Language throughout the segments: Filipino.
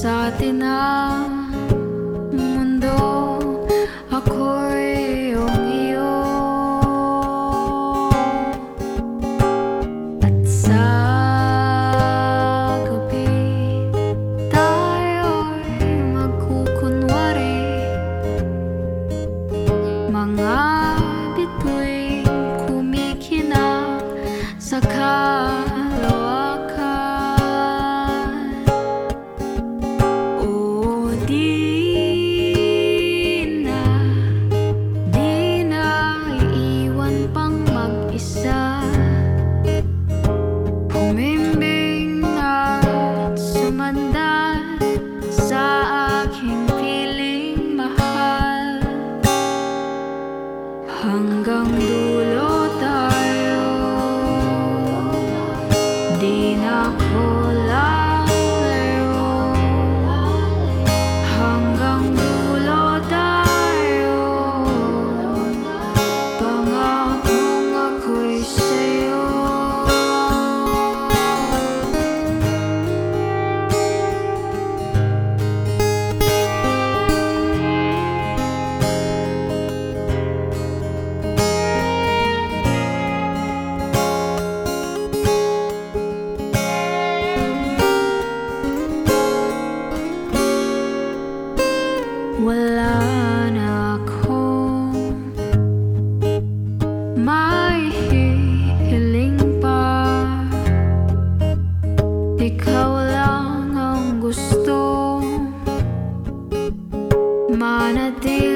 sa atin ang mundo Ako iyong iyo At sa gabi Tayo'y magkukunwari. Mga bituin kumikinang sa kanya Hindi na mahihiling pa. Ikaw lang ang gusto. Manatili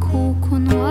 coconut.